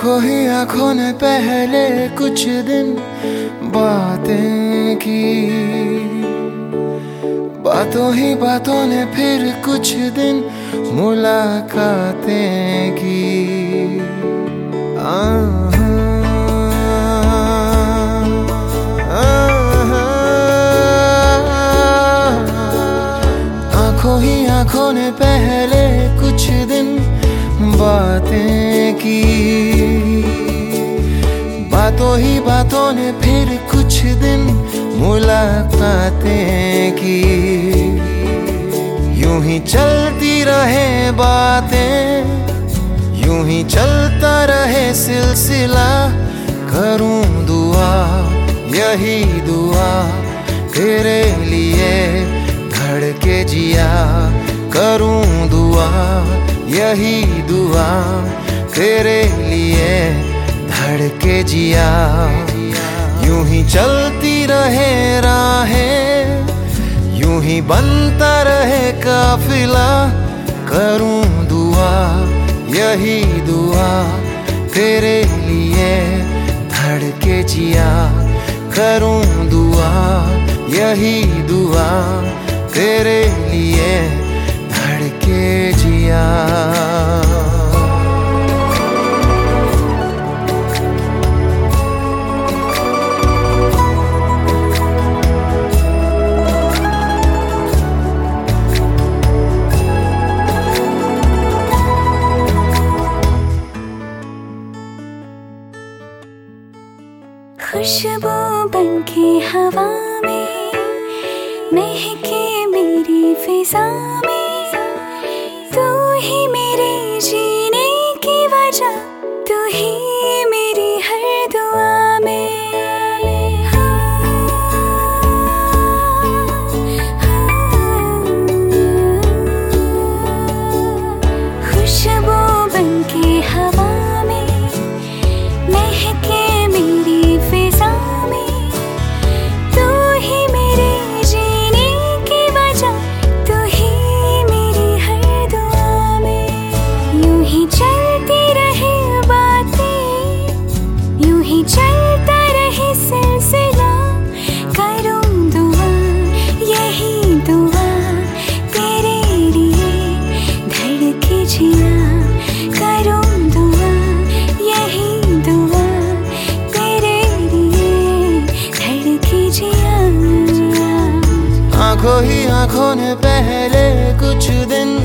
आँखों ही आँखों ने पहले कुछ दिन बातें की। बातों ही बातों ने फिर कुछ दिन मुलाकातें की। आँखों ही आँखों ने पहले कुछ दिन बातें की। बातों ही बातों ने फिर कुछ दिन मुलाकातें की। यूँ ही चलती रहे बातें, यूँ ही चलता रहे सिलसिला, करूँ दुआ, यही दुआ, तेरे लिए धड़के जिया। करूँ दुआ, यही दुआ, तेरे लिए धड़के जिया, यूँ ही चलती रहे राहें, यूँ ही बनता रहे काफिला, करूँ दुआ, यही दुआ तेरे लिए, धड़के जिया, करूँ दुआ, यही दुआ तेरे लिए, धड़के जिया। खुशबू बनके हवा में, महके मेरी फिजा में। तू ही मेरे जीने की वजह, तू ही आँखों ही आँखों ने पहले कुछ दिन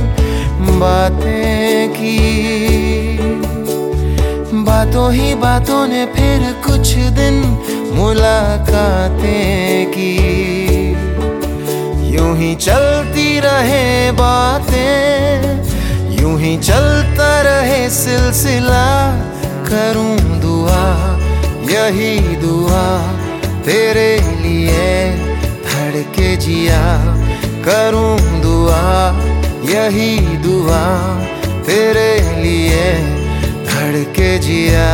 बातें की। बातों ही बातों ने फिर कुछ दिन मुलाकातें की। यूँ ही चलती रहे बातें, यूँ ही चलता रहे सिलसिला, करूँ दुआ, यही दुआ तेरे लिए। धड़के जिया करूँ दुआ यही दुआ तेरे लिए धड़के जिया।